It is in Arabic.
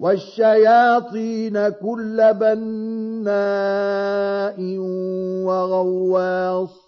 والشياطين كل بناء وغواص